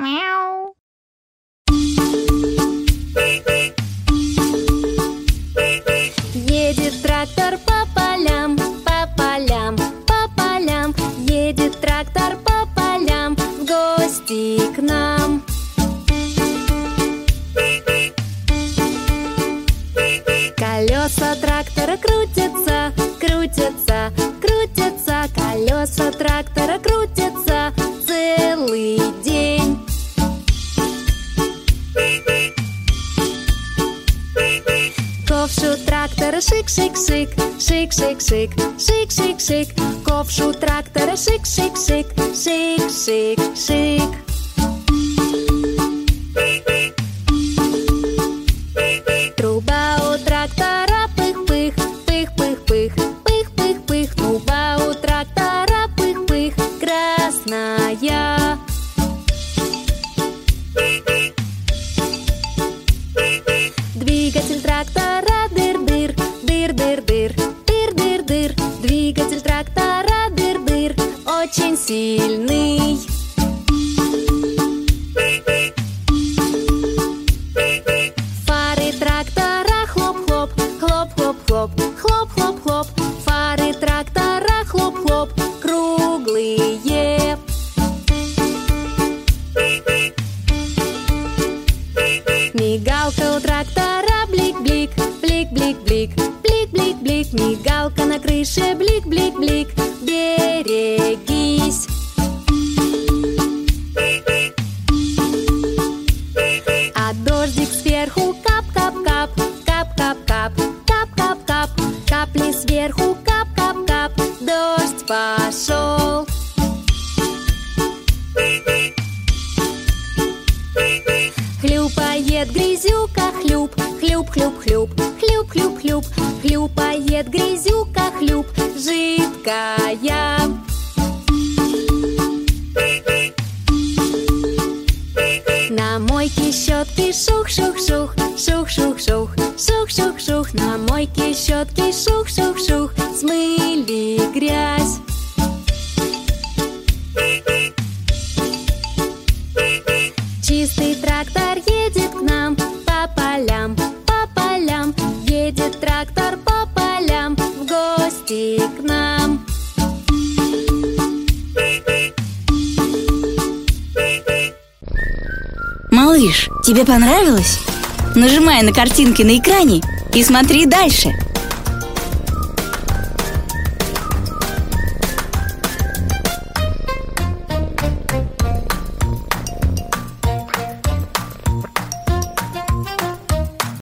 Мяу. Едет трактор по полям, по полям, по полям Едет трактор по полям в гости к нам Колеса трактора крутятся, крутятся, Ковшу трактора шик-шик-шик, шик-шик-шик, шик-шик-шик Ковшу трактора шик-шик-шик, шик-шик-шик Сильный. Фары трактора хлоп-хлоп, хлоп-хлоп-хлоп, хлоп-хлоп-хлоп Фары трактора хлоп-хлоп, круглые. Мигалка у трактора блик-блик, блик-блик-блик, блик-блик-блик Мигалка на крыше. Блик-блик-блик, берегись. А дождик сверху кап-кап-кап, кап-кап-кап, кап-кап-кап. Капли сверху кап-кап-кап, дождь пошел. Хлюпает Хлюпает грязюка, хлюп, жидкая. На мойке щетки шух-шух-шух, шух-шух-шух, шух-шух-шух На мойке щетки шух-шух-шух, смыли грязь. Чистый трактор Малыш, тебе понравилось? Нажимай на картинки на экране и смотри дальше.